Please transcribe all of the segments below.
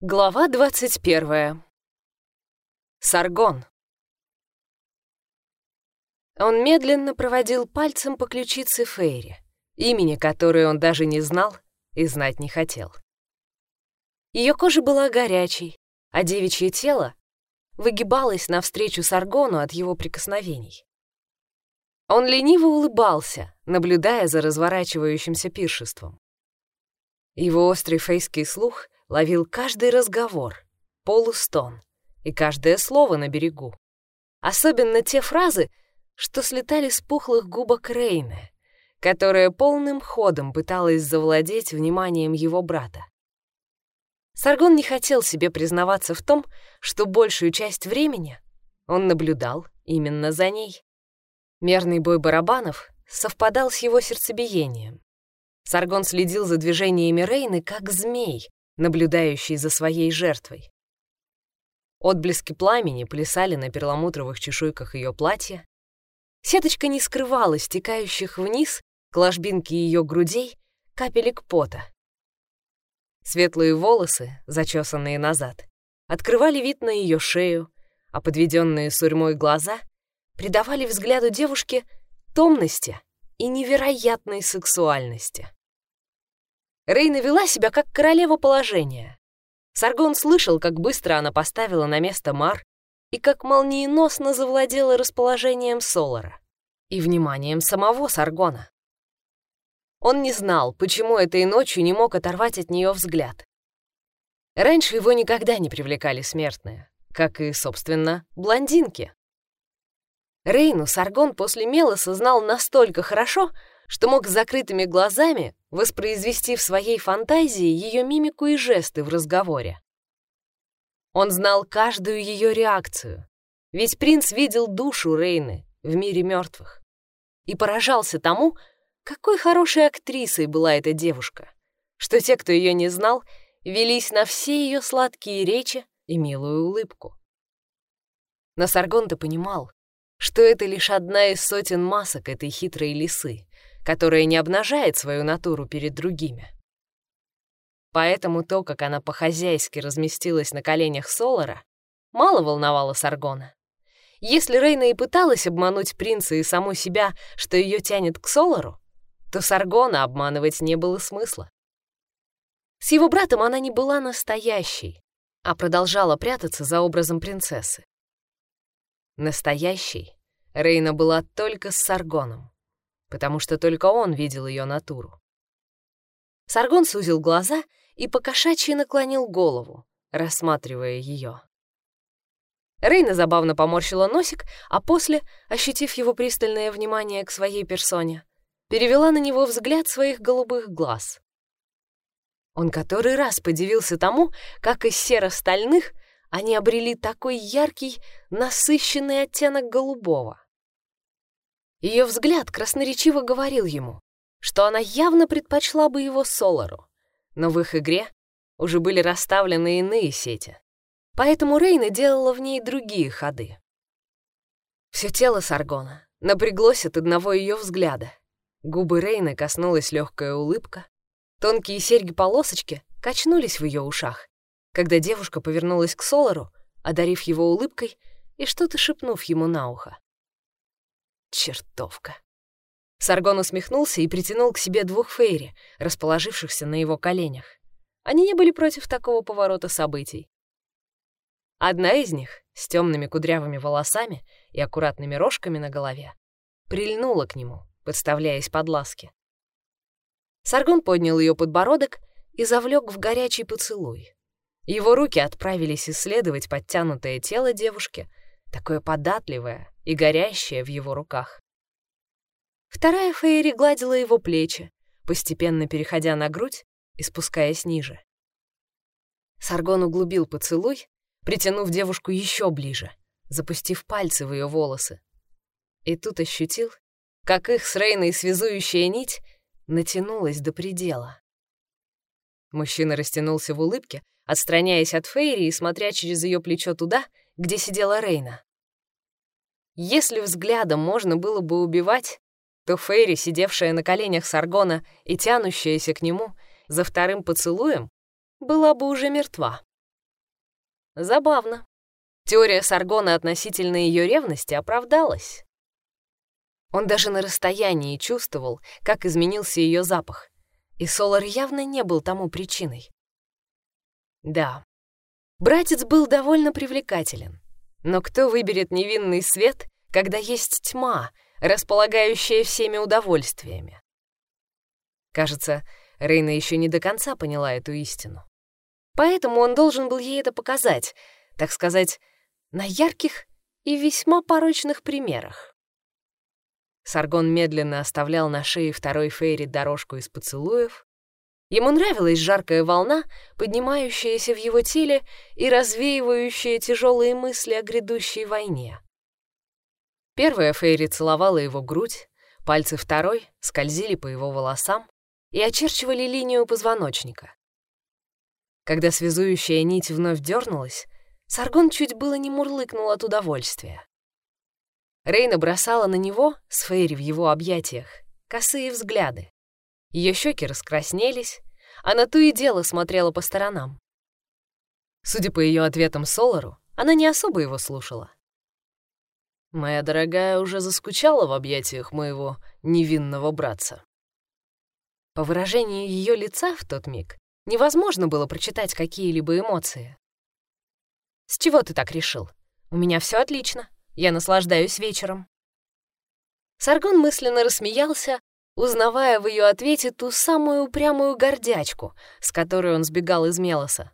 Глава 21. Саргон. Он медленно проводил пальцем по ключице Фейри, имени которой он даже не знал и знать не хотел. Ее кожа была горячей, а девичье тело выгибалось навстречу Саргону от его прикосновений. Он лениво улыбался, наблюдая за разворачивающимся пиршеством. Его острый фейский слух — ловил каждый разговор, полустон и каждое слово на берегу. Особенно те фразы, что слетали с пухлых губок Рейны, которая полным ходом пыталась завладеть вниманием его брата. Саргон не хотел себе признаваться в том, что большую часть времени он наблюдал именно за ней. Мерный бой барабанов совпадал с его сердцебиением. Саргон следил за движениями Рейны, как змей, наблюдающий за своей жертвой. Отблески пламени плясали на перламутровых чешуйках ее платья. Сеточка не скрывала стекающих вниз к ложбинке ее грудей капелек пота. Светлые волосы, зачесанные назад, открывали вид на ее шею, а подведенные сурьмой глаза придавали взгляду девушки томности и невероятной сексуальности. Рейна вела себя как королева положения. Саргон слышал, как быстро она поставила на место Мар и как молниеносно завладела расположением Солара и вниманием самого Саргона. Он не знал, почему этой ночью не мог оторвать от нее взгляд. Раньше его никогда не привлекали смертные, как и, собственно, блондинки. Рейну Саргон после Мелоса знал настолько хорошо, что мог с закрытыми глазами воспроизвести в своей фантазии ее мимику и жесты в разговоре. Он знал каждую ее реакцию, ведь принц видел душу Рейны в мире мертвых и поражался тому, какой хорошей актрисой была эта девушка, что те, кто ее не знал, велись на все ее сладкие речи и милую улыбку. Но Саргон-то понимал, что это лишь одна из сотен масок этой хитрой лисы, которая не обнажает свою натуру перед другими. Поэтому то, как она по-хозяйски разместилась на коленях Солара, мало волновало Саргона. Если Рейна и пыталась обмануть принца и саму себя, что ее тянет к Солару, то Саргона обманывать не было смысла. С его братом она не была настоящей, а продолжала прятаться за образом принцессы. Настоящей Рейна была только с Саргоном потому что только он видел ее натуру. Саргон сузил глаза и покошачьи наклонил голову, рассматривая ее. Рейна забавно поморщила носик, а после, ощутив его пристальное внимание к своей персоне, перевела на него взгляд своих голубых глаз. Он который раз подивился тому, как из серо-стальных они обрели такой яркий, насыщенный оттенок голубого. Ее взгляд красноречиво говорил ему, что она явно предпочла бы его Солару, но в их игре уже были расставлены иные сети, поэтому Рейна делала в ней другие ходы. Все тело Саргона напряглось от одного ее взгляда. Губы Рейны коснулась легкая улыбка, тонкие серьги-полосочки качнулись в ее ушах, когда девушка повернулась к Солару, одарив его улыбкой и что-то шепнув ему на ухо. Чертовка. Саргон усмехнулся и притянул к себе двух фейри, расположившихся на его коленях. Они не были против такого поворота событий. Одна из них, с темными кудрявыми волосами и аккуратными рожками на голове, прильнула к нему, подставляясь под ласки. Саргон поднял ее подбородок и завлек в горячий поцелуй. Его руки отправились исследовать подтянутое тело девушки, такое податливое и горящее в его руках. Вторая Фейри гладила его плечи, постепенно переходя на грудь и спускаясь ниже. Саргон углубил поцелуй, притянув девушку еще ближе, запустив пальцы в ее волосы. И тут ощутил, как их с Рейной связующая нить натянулась до предела. Мужчина растянулся в улыбке, отстраняясь от Фейри и смотря через ее плечо туда, где сидела Рейна. Если взглядом можно было бы убивать, то Фейри, сидевшая на коленях Саргона и тянущаяся к нему за вторым поцелуем, была бы уже мертва. Забавно. Теория Саргона относительно ее ревности оправдалась. Он даже на расстоянии чувствовал, как изменился ее запах, и Солар явно не был тому причиной. Да, братец был довольно привлекателен, но кто выберет невинный свет, когда есть тьма, располагающая всеми удовольствиями? Кажется, Рейна еще не до конца поняла эту истину. Поэтому он должен был ей это показать, так сказать, на ярких и весьма порочных примерах. Саргон медленно оставлял на шее второй Фейри дорожку из поцелуев. Ему нравилась жаркая волна, поднимающаяся в его теле и развеивающая тяжелые мысли о грядущей войне. Первая Фейри целовала его грудь, пальцы второй скользили по его волосам и очерчивали линию позвоночника. Когда связующая нить вновь дернулась, Саргон чуть было не мурлыкнул от удовольствия. Рейна бросала на него, с Фейри в его объятиях, косые взгляды. Ее щеки раскраснелись, она то и дело смотрела по сторонам. Судя по ее ответам Солару, она не особо его слушала. «Моя дорогая уже заскучала в объятиях моего невинного братца». По выражению ее лица в тот миг невозможно было прочитать какие-либо эмоции. «С чего ты так решил? У меня все отлично. Я наслаждаюсь вечером». Саргон мысленно рассмеялся, узнавая в ее ответе ту самую упрямую гордячку, с которой он сбегал из Мелоса.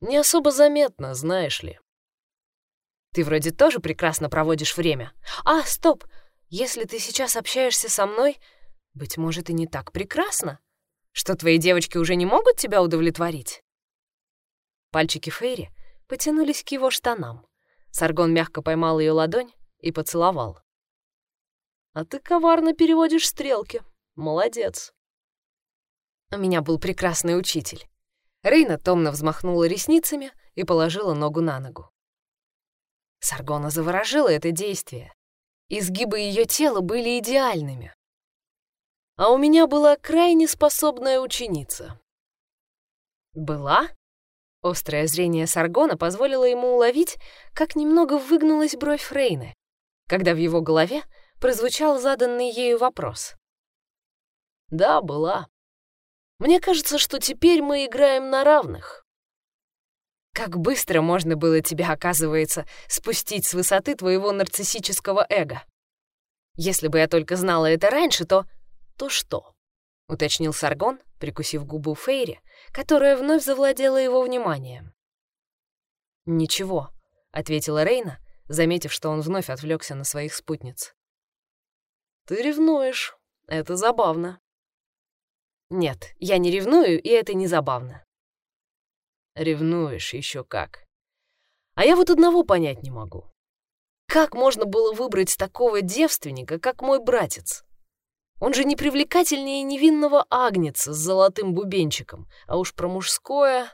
«Не особо заметно, знаешь ли». «Ты вроде тоже прекрасно проводишь время. А, стоп! Если ты сейчас общаешься со мной, быть может, и не так прекрасно. Что твои девочки уже не могут тебя удовлетворить?» Пальчики Фейри потянулись к его штанам. Саргон мягко поймал ее ладонь и поцеловал. «А ты коварно переводишь стрелки. Молодец». У меня был прекрасный учитель. Рейна томно взмахнула ресницами и положила ногу на ногу. Саргона заворожило это действие. Изгибы ее тела были идеальными. А у меня была крайне способная ученица. «Была?» Острое зрение Саргона позволило ему уловить, как немного выгнулась бровь Фрейны, когда в его голове прозвучал заданный ею вопрос. «Да, была. Мне кажется, что теперь мы играем на равных». Как быстро можно было тебя, оказывается, спустить с высоты твоего нарциссического эго. Если бы я только знала это раньше, то... То что? — уточнил Саргон, прикусив губу Фейри, которая вновь завладела его вниманием. «Ничего», — ответила Рейна, заметив, что он вновь отвлекся на своих спутниц. «Ты ревнуешь. Это забавно». «Нет, я не ревную, и это не забавно». «Ревнуешь еще как. А я вот одного понять не могу. Как можно было выбрать такого девственника, как мой братец?» Он же не привлекательнее невинного агнеца с золотым бубенчиком, а уж про мужское...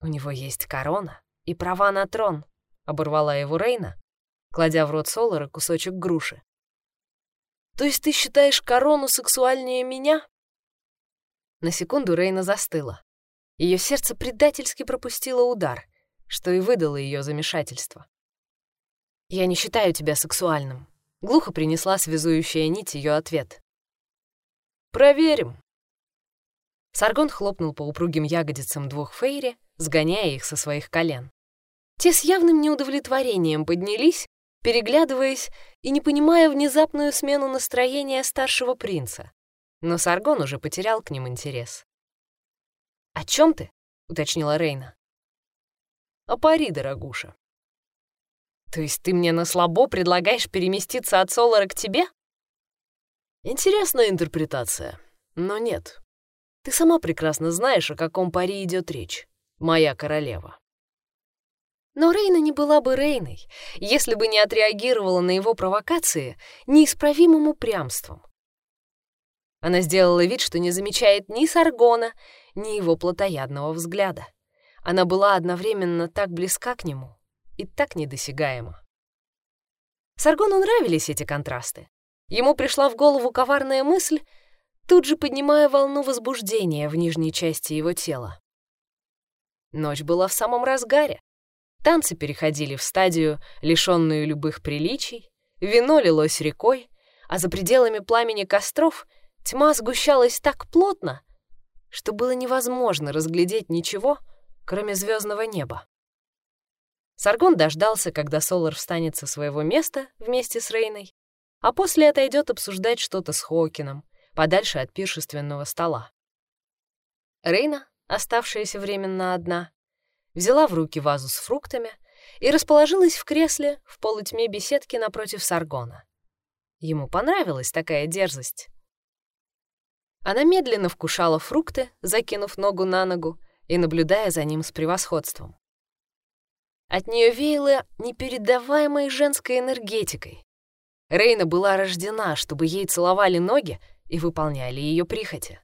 У него есть корона и права на трон, — оборвала его Рейна, кладя в рот Солара кусочек груши. То есть ты считаешь корону сексуальнее меня? На секунду Рейна застыла. Ее сердце предательски пропустило удар, что и выдало ее замешательство. «Я не считаю тебя сексуальным», Глухо принесла связующая нить ее ответ. «Проверим». Саргон хлопнул по упругим ягодицам двух фейри, сгоняя их со своих колен. Те с явным неудовлетворением поднялись, переглядываясь и не понимая внезапную смену настроения старшего принца. Но Саргон уже потерял к ним интерес. «О чем ты?» — уточнила Рейна. «О пари, дорогуша. То есть ты мне на слабо предлагаешь переместиться от Солара к тебе? Интересная интерпретация, но нет. Ты сама прекрасно знаешь, о каком паре идет речь. Моя королева. Но Рейна не была бы Рейной, если бы не отреагировала на его провокации неисправимым упрямством. Она сделала вид, что не замечает ни Саргона, ни его плотоядного взгляда. Она была одновременно так близка к нему, и так недосягаемо. Саргону нравились эти контрасты. Ему пришла в голову коварная мысль, тут же поднимая волну возбуждения в нижней части его тела. Ночь была в самом разгаре. Танцы переходили в стадию, лишенную любых приличий, вино лилось рекой, а за пределами пламени костров тьма сгущалась так плотно, что было невозможно разглядеть ничего, кроме звездного неба. Саргон дождался, когда Солар встанет со своего места вместе с Рейной, а после отойдет обсуждать что-то с Хокином, подальше от пиршественного стола. Рейна, оставшаяся временно одна, взяла в руки вазу с фруктами и расположилась в кресле в полутьме беседки напротив Саргона. Ему понравилась такая дерзость. Она медленно вкушала фрукты, закинув ногу на ногу и наблюдая за ним с превосходством. От нее веяло непередаваемой женской энергетикой. Рейна была рождена, чтобы ей целовали ноги и выполняли ее прихоти.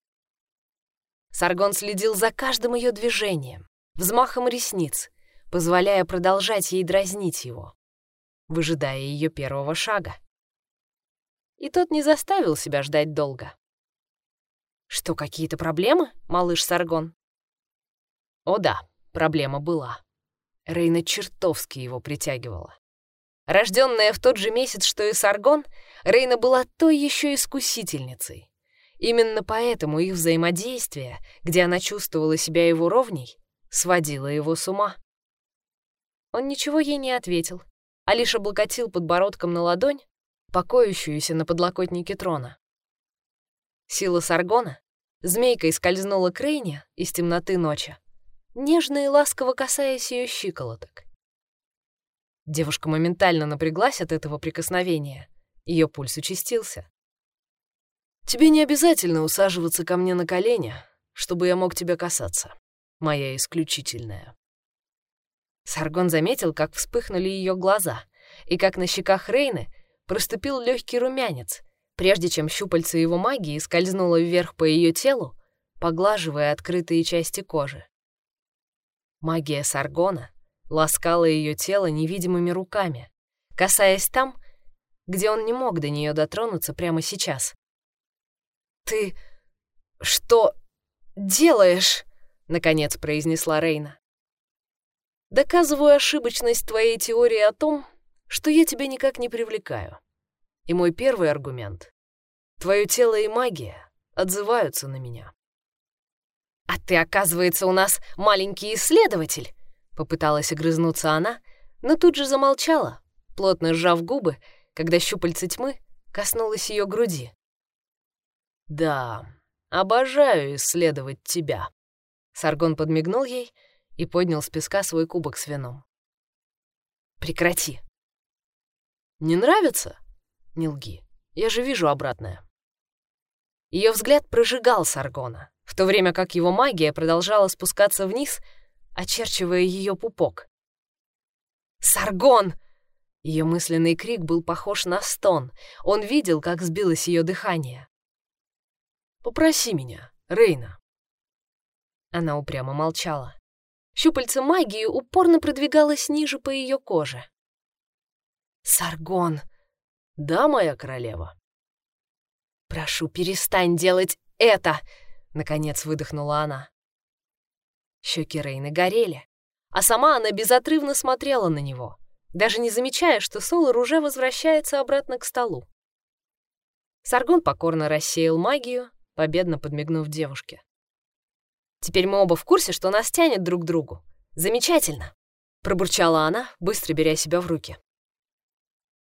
Саргон следил за каждым ее движением, взмахом ресниц, позволяя продолжать ей дразнить его, выжидая ее первого шага. И тот не заставил себя ждать долго. «Что, какие-то проблемы, малыш Саргон?» О да, проблема была. Рейна чертовски его притягивала. Рожденная в тот же месяц, что и Саргон, Рейна была той еще искусительницей. Именно поэтому их взаимодействие, где она чувствовала себя его ровней, сводило его с ума. Он ничего ей не ответил, а лишь облокотил подбородком на ладонь, покоящуюся на подлокотнике трона. Сила Саргона змейкой скользнула к Рейне из темноты ночи, нежно и ласково касаясь ее щиколоток. Девушка моментально напряглась от этого прикосновения. Ее пульс участился. «Тебе не обязательно усаживаться ко мне на колени, чтобы я мог тебя касаться, моя исключительная». Саргон заметил, как вспыхнули ее глаза, и как на щеках Рейны проступил легкий румянец, прежде чем щупальце его магии скользнуло вверх по ее телу, поглаживая открытые части кожи. Магия Саргона ласкала ее тело невидимыми руками, касаясь там, где он не мог до нее дотронуться прямо сейчас. «Ты что делаешь?» — наконец произнесла Рейна. «Доказываю ошибочность твоей теории о том, что я тебя никак не привлекаю. И мой первый аргумент — твое тело и магия отзываются на меня. «А ты, оказывается, у нас маленький исследователь!» Попыталась огрызнуться она, но тут же замолчала, плотно сжав губы, когда щупальце тьмы коснулось ее груди. «Да, обожаю исследовать тебя», — Саргон подмигнул ей и поднял с песка свой кубок с вином. «Прекрати». «Не нравится? Не лги. Я же вижу обратное». Ее взгляд прожигал Саргона, в то время как его магия продолжала спускаться вниз, очерчивая ее пупок. «Саргон!» Ее мысленный крик был похож на стон. Он видел, как сбилось ее дыхание. «Попроси меня, Рейна». Она упрямо молчала. Щупальце магии упорно продвигалось ниже по ее коже. «Саргон!» «Да, моя королева?» «Прошу, перестань делать это!» Наконец выдохнула она. Щеки Рейны горели, а сама она безотрывно смотрела на него, даже не замечая, что Солар уже возвращается обратно к столу. Саргон покорно рассеял магию, победно подмигнув девушке. «Теперь мы оба в курсе, что нас тянет друг к другу. Замечательно!» — пробурчала она, быстро беря себя в руки.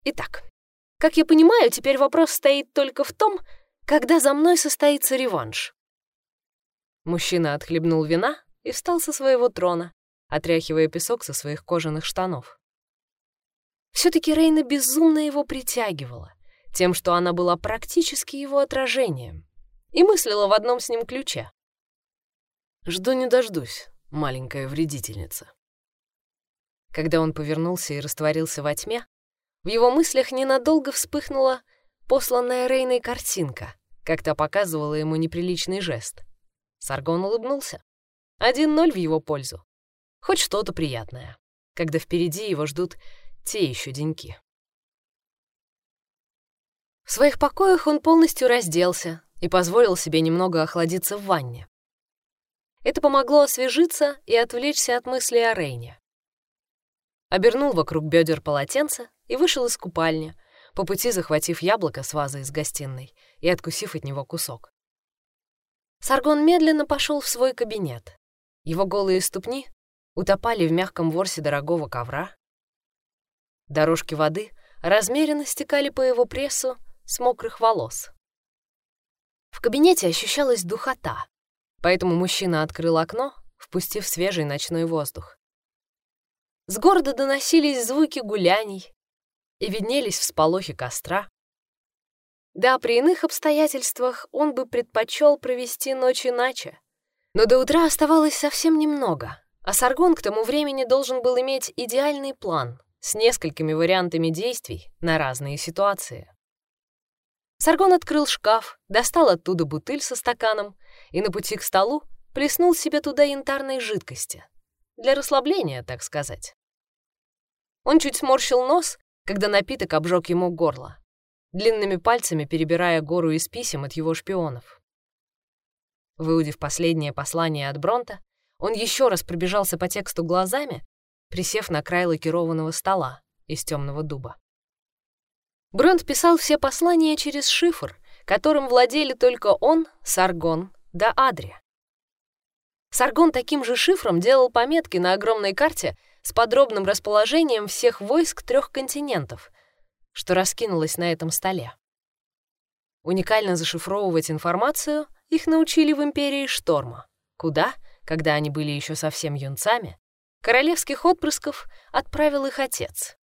«Итак, как я понимаю, теперь вопрос стоит только в том, когда за мной состоится реванш. Мужчина отхлебнул вина и встал со своего трона, отряхивая песок со своих кожаных штанов. Все-таки Рейна безумно его притягивала, тем, что она была практически его отражением и мыслила в одном с ним ключе. «Жду не дождусь, маленькая вредительница». Когда он повернулся и растворился во тьме, в его мыслях ненадолго вспыхнула посланная Рейной картинка, как то показывала ему неприличный жест. Саргон улыбнулся. Один ноль в его пользу. Хоть что-то приятное, когда впереди его ждут те еще деньки. В своих покоях он полностью разделся и позволил себе немного охладиться в ванне. Это помогло освежиться и отвлечься от мыслей о Рейне. Обернул вокруг бедер полотенце и вышел из купальни, по пути захватив яблоко с вазы из гостиной и откусив от него кусок. Саргон медленно пошел в свой кабинет. Его голые ступни утопали в мягком ворсе дорогого ковра. Дорожки воды размеренно стекали по его прессу с мокрых волос. В кабинете ощущалась духота, поэтому мужчина открыл окно, впустив свежий ночной воздух. С города доносились звуки гуляний и виднелись всполохи костра. Да, при иных обстоятельствах он бы предпочел провести ночь иначе. Но до утра оставалось совсем немного, а Саргон к тому времени должен был иметь идеальный план с несколькими вариантами действий на разные ситуации. Саргон открыл шкаф, достал оттуда бутыль со стаканом и на пути к столу плеснул себе туда янтарной жидкости. Для расслабления, так сказать. Он чуть сморщил нос, когда напиток обжег ему горло, длинными пальцами перебирая гору из писем от его шпионов. Выудив последнее послание от Бронта, он еще раз пробежался по тексту глазами, присев на край лакированного стола из темного дуба. Бронт писал все послания через шифр, которым владели только он, Саргон, да Адри. Саргон таким же шифром делал пометки на огромной карте с подробным расположением всех войск трех континентов, что раскинулось на этом столе. Уникально зашифровывать информацию их научили в Империи Шторма, куда, когда они были еще совсем юнцами, королевских отпрысков отправил их отец.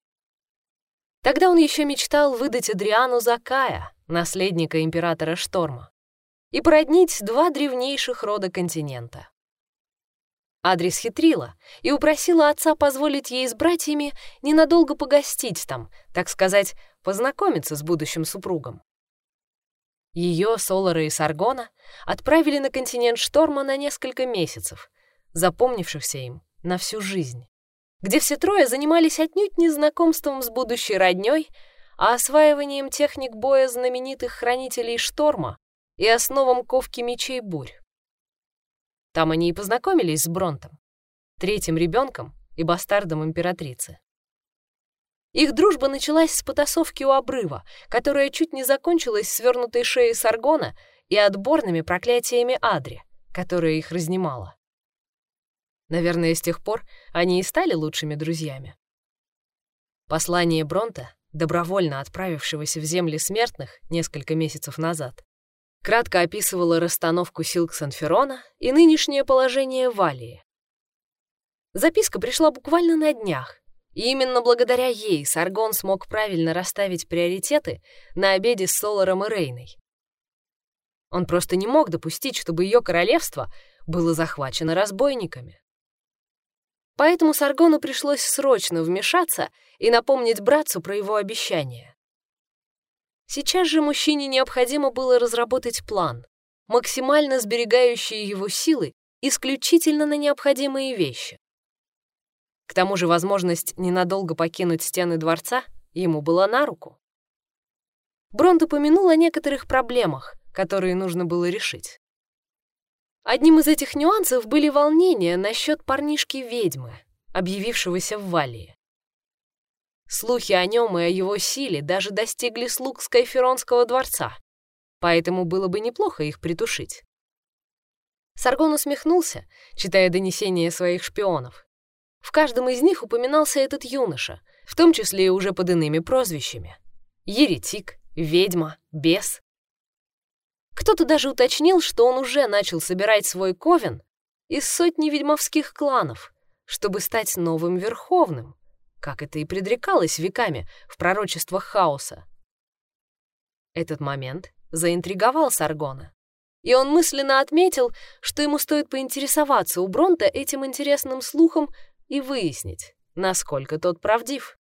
Тогда он еще мечтал выдать Адриану за Кая, наследника императора Шторма, и породнить два древнейших рода континента. Адрис хитрила и упросила отца позволить ей с братьями ненадолго погостить там, так сказать, познакомиться с будущим супругом. Ее, Солара и Саргона отправили на континент Шторма на несколько месяцев, запомнившихся им на всю жизнь где все трое занимались отнюдь не знакомством с будущей роднёй, а осваиванием техник боя знаменитых хранителей шторма и основам ковки мечей бурь. Там они и познакомились с Бронтом, третьим ребенком и бастардом императрицы. Их дружба началась с потасовки у обрыва, которая чуть не закончилась свернутой шеей Саргона и отборными проклятиями Адри, которая их разнимала. Наверное, с тех пор они и стали лучшими друзьями. Послание Бронта, добровольно отправившегося в земли смертных несколько месяцев назад, кратко описывало расстановку сил Ксанферона и нынешнее положение Валии. Записка пришла буквально на днях, и именно благодаря ей Саргон смог правильно расставить приоритеты на обеде с Соларом и Рейной. Он просто не мог допустить, чтобы ее королевство было захвачено разбойниками. Поэтому Саргону пришлось срочно вмешаться и напомнить братцу про его обещание. Сейчас же мужчине необходимо было разработать план, максимально сберегающий его силы исключительно на необходимые вещи. К тому же возможность ненадолго покинуть стены дворца ему была на руку. Бронт упомянул о некоторых проблемах, которые нужно было решить. Одним из этих нюансов были волнения насчет парнишки-ведьмы, объявившегося в Валии. Слухи о нем и о его силе даже достигли слуг Скайферонского дворца, поэтому было бы неплохо их притушить. Саргон усмехнулся, читая донесения своих шпионов. В каждом из них упоминался этот юноша, в том числе и уже под иными прозвищами. Еретик, ведьма, бес. Кто-то даже уточнил, что он уже начал собирать свой ковен из сотни ведьмовских кланов, чтобы стать новым верховным, как это и предрекалось веками в пророчествах хаоса. Этот момент заинтриговал Саргона, и он мысленно отметил, что ему стоит поинтересоваться у Бронта этим интересным слухом и выяснить, насколько тот правдив.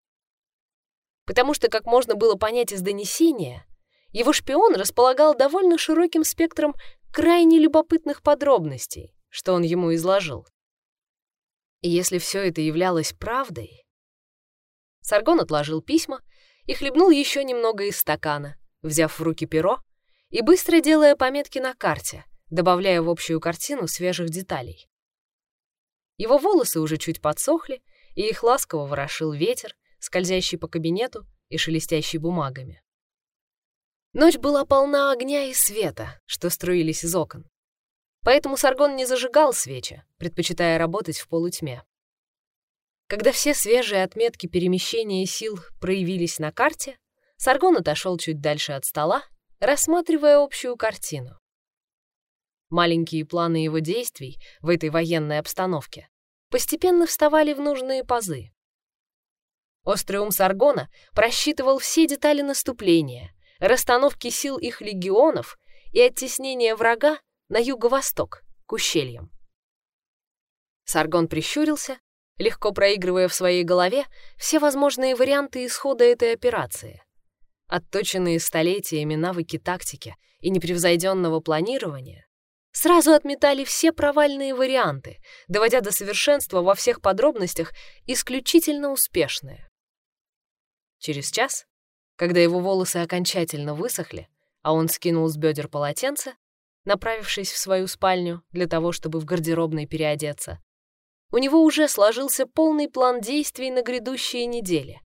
Потому что, как можно было понять из донесения, его шпион располагал довольно широким спектром крайне любопытных подробностей, что он ему изложил. И если все это являлось правдой... Саргон отложил письма и хлебнул еще немного из стакана, взяв в руки перо и быстро делая пометки на карте, добавляя в общую картину свежих деталей. Его волосы уже чуть подсохли, и их ласково ворошил ветер, скользящий по кабинету и шелестящий бумагами. Ночь была полна огня и света, что струились из окон. Поэтому Саргон не зажигал свечи, предпочитая работать в полутьме. Когда все свежие отметки перемещения сил проявились на карте, Саргон отошел чуть дальше от стола, рассматривая общую картину. Маленькие планы его действий в этой военной обстановке постепенно вставали в нужные пазы. Острый ум Саргона просчитывал все детали наступления, расстановки сил их легионов и оттеснения врага на юго-восток, к ущельям. Саргон прищурился, легко проигрывая в своей голове все возможные варианты исхода этой операции. Отточенные столетиями навыки тактики и непревзойденного планирования сразу отметали все провальные варианты, доводя до совершенства во всех подробностях исключительно успешные. Через час, когда его волосы окончательно высохли, а он скинул с бедер полотенце, направившись в свою спальню для того, чтобы в гардеробной переодеться, у него уже сложился полный план действий на грядущие недели,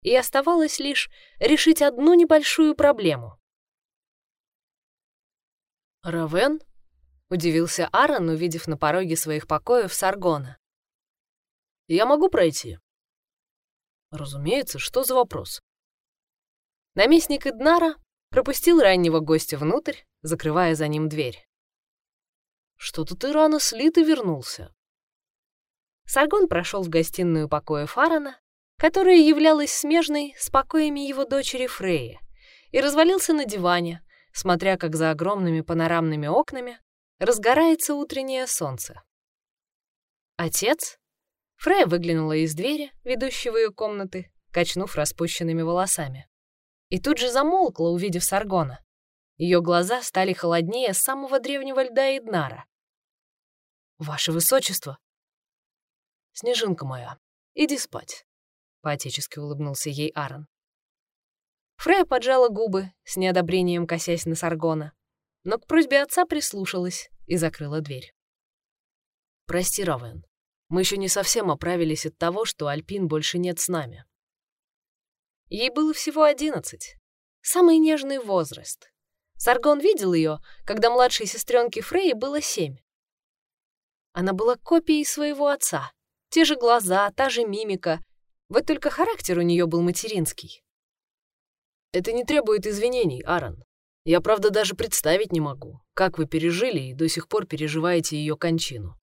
и оставалось лишь решить одну небольшую проблему. «Равен?» — удивился Аарон, увидев на пороге своих покоев Саргона. «Я могу пройти?» «Разумеется, что за вопрос?» Наместник Иднара пропустил раннего гостя внутрь, закрывая за ним дверь. «Что-то ты рано слит и вернулся». Саргон прошел в гостиную покоя Фарана, которая являлась смежной с покоями его дочери Фреи, и развалился на диване, смотря как за огромными панорамными окнами разгорается утреннее солнце. «Отец?» Фрея выглянула из двери, ведущей в ее комнаты, качнув распущенными волосами. И тут же замолкла, увидев Саргона. Ее глаза стали холоднее самого древнего льда Иднара. «Ваше Высочество!» «Снежинка моя, иди спать», — поотечески улыбнулся ей Аарон. Фрея поджала губы, с неодобрением косясь на Саргона, но к просьбе отца прислушалась и закрыла дверь. «Прости, Равен, мы еще не совсем оправились от того, что Альпин больше нет с нами». Ей было всего одиннадцать, самый нежный возраст. Саргон видел ее, когда младшей сестренке Фреи было семь. Она была копией своего отца, те же глаза, та же мимика. Вот только характер у нее был материнский. Это не требует извинений, Аарон. Я, правда, даже представить не могу, как вы пережили и до сих пор переживаете ее кончину.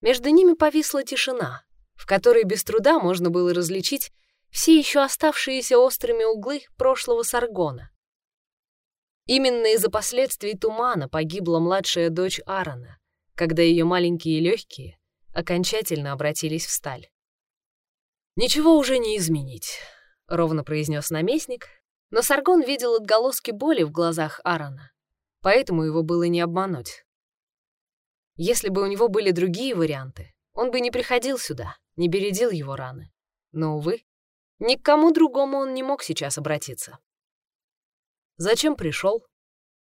Между ними повисла тишина, в которой без труда можно было различить все еще оставшиеся острыми углы прошлого Саргона. Именно из-за последствий тумана погибла младшая дочь Аарона, когда ее маленькие легкие окончательно обратились в сталь. «Ничего уже не изменить», — ровно произнес наместник, но Саргон видел отголоски боли в глазах Аарона, поэтому его было не обмануть. Если бы у него были другие варианты, он бы не приходил сюда, не бередил его раны. Но, увы, ни к кому другому он не мог сейчас обратиться. «Зачем пришел?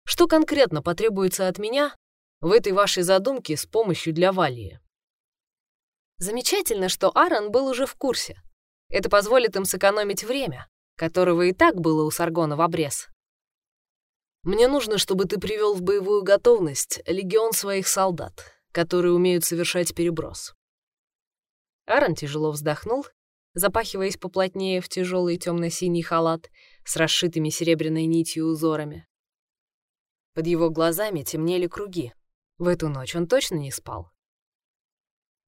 Что конкретно потребуется от меня в этой вашей задумке с помощью для Валии?» Замечательно, что Аарон был уже в курсе. Это позволит им сэкономить время, которого и так было у Саргона в обрез. «Мне нужно, чтобы ты привел в боевую готовность легион своих солдат, которые умеют совершать переброс». Аарон тяжело вздохнул, запахиваясь поплотнее в тяжелый темно-синий халат с расшитыми серебряной нитью узорами. Под его глазами темнели круги. В эту ночь он точно не спал.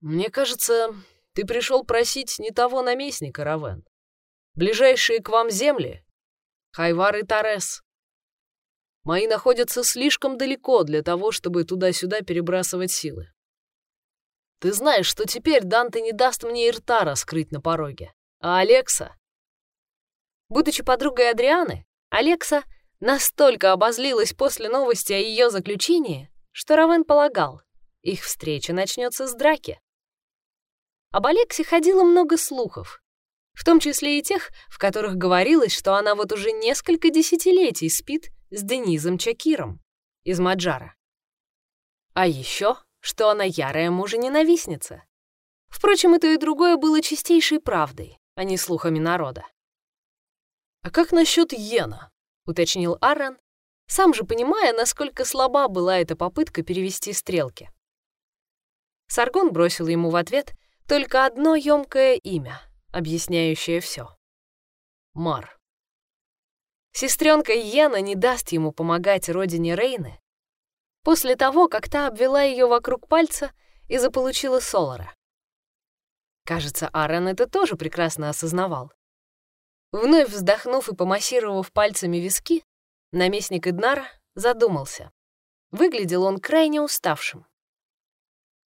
«Мне кажется, ты пришел просить не того наместника, Равен. Ближайшие к вам земли — Хайвар и Тарес. Мои находятся слишком далеко для того, чтобы туда-сюда перебрасывать силы. Ты знаешь, что теперь Данте не даст мне и рта раскрыть на пороге. А Алекса... Будучи подругой Адрианы, Алекса настолько обозлилась после новости о ее заключении, что Равен полагал, их встреча начнется с драки. Об Алексе ходило много слухов, в том числе и тех, в которых говорилось, что она вот уже несколько десятилетий спит с Денизом Чакиром из Маджара, А еще, что она ярая мужа-ненавистница. Впрочем, и то, и другое было чистейшей правдой, а не слухами народа. «А как насчет Йена?» — уточнил Аарон, сам же понимая, насколько слаба была эта попытка перевести стрелки. Саргон бросил ему в ответ только одно ёмкое имя, объясняющее все. Мар. Сестренка Йена не даст ему помогать родине Рейны после того, как та обвела ее вокруг пальца и заполучила Солара. Кажется, Аарон это тоже прекрасно осознавал. Вновь вздохнув и помассировав пальцами виски, наместник Иднара задумался. Выглядел он крайне уставшим.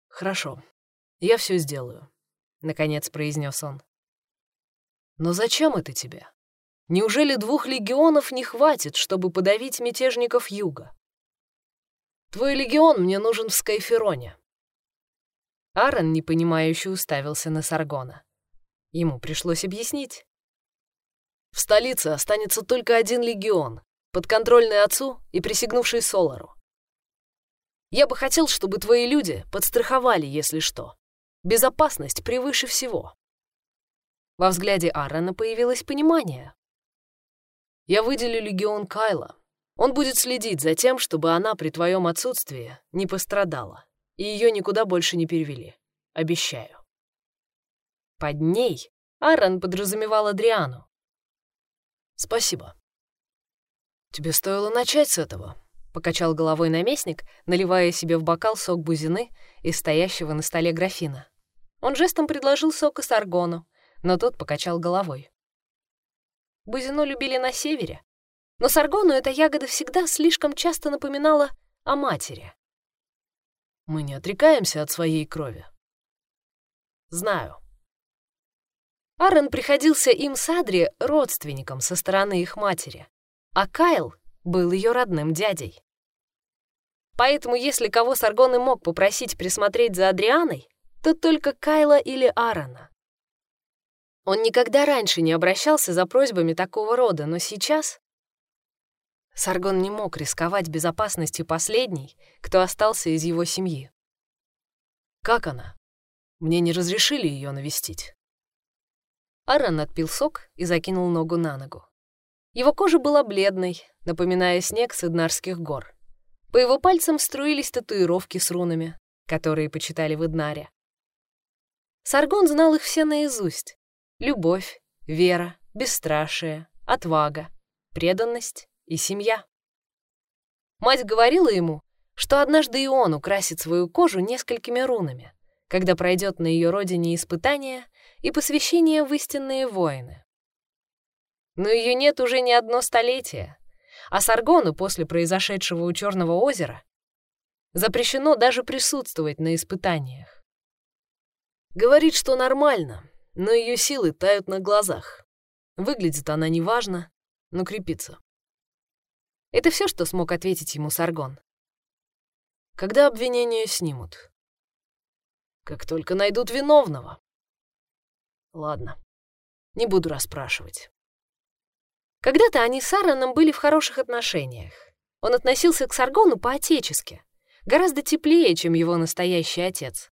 «Хорошо, я все сделаю», — наконец произнес он. «Но зачем это тебе? Неужели двух легионов не хватит, чтобы подавить мятежников Юга? Твой легион мне нужен в Скайфероне». Аарон, непонимающе, уставился на Саргона. Ему пришлось объяснить. В столице останется только один легион, подконтрольный отцу и присягнувший Солару. Я бы хотел, чтобы твои люди подстраховали, если что. Безопасность превыше всего. Во взгляде Аарона появилось понимание. Я выделю легион Кайла. Он будет следить за тем, чтобы она при твоем отсутствии не пострадала, и ее никуда больше не перевели. Обещаю. Под ней Аарон подразумевал Адриану, «Спасибо». «Тебе стоило начать с этого», — покачал головой наместник, наливая себе в бокал сок бузины из стоящего на столе графина. Он жестом предложил сок и саргону, но тот покачал головой. Бузину любили на севере, но саргону эта ягода всегда слишком часто напоминала о матери. «Мы не отрекаемся от своей крови». «Знаю», Аарон приходился им с Адри родственником со стороны их матери, а Кайл был ее родным дядей. Поэтому если кого Саргон и мог попросить присмотреть за Адрианой, то только Кайла или Аарона. Он никогда раньше не обращался за просьбами такого рода, но сейчас... Саргон не мог рисковать безопасностью последней, кто остался из его семьи. «Как она? Мне не разрешили ее навестить». Аарон отпил сок и закинул ногу на ногу. Его кожа была бледной, напоминая снег с Иднарских гор. По его пальцам струились татуировки с рунами, которые почитали в Иднаре. Саргон знал их все наизусть. Любовь, вера, бесстрашие, отвага, преданность и семья. Мать говорила ему, что однажды и он украсит свою кожу несколькими рунами, когда пройдет на ее родине испытания и посвящение в истинные воины. Но ее нет уже не одно столетие, а Саргону после произошедшего у Черного озера запрещено даже присутствовать на испытаниях. Говорит, что нормально, но ее силы тают на глазах. Выглядит она неважно, но крепится. Это все, что смог ответить ему Саргон. Когда обвинения снимут? Как только найдут виновного. Ладно, не буду расспрашивать. Когда-то они с Аароном были в хороших отношениях. Он относился к Саргону по-отечески, гораздо теплее, чем его настоящий отец.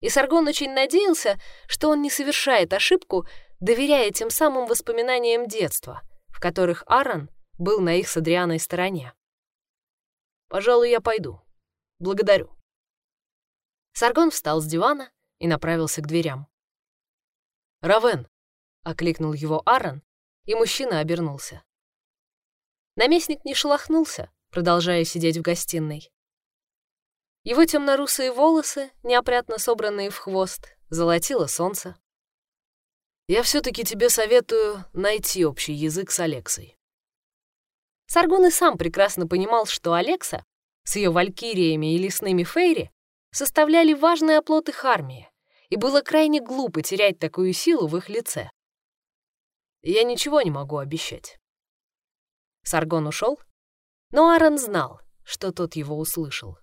И Саргон очень надеялся, что он не совершает ошибку, доверяя тем самым воспоминаниям детства, в которых Аарон был на их с Адрианой стороне. «Пожалуй, я пойду. Благодарю». Саргон встал с дивана и направился к дверям. «Равен!» — окликнул его Аарон, и мужчина обернулся. Наместник не шелохнулся, продолжая сидеть в гостиной. Его темно-русые волосы, неопрятно собранные в хвост, золотило солнце. «Я все-таки тебе советую найти общий язык с Алексой». Саргон и сам прекрасно понимал, что Алекса с ее валькириями и лесными фейри составляли важный оплот их армии и было крайне глупо терять такую силу в их лице. Я ничего не могу обещать. Саргон ушел, но Аарон знал, что тот его услышал.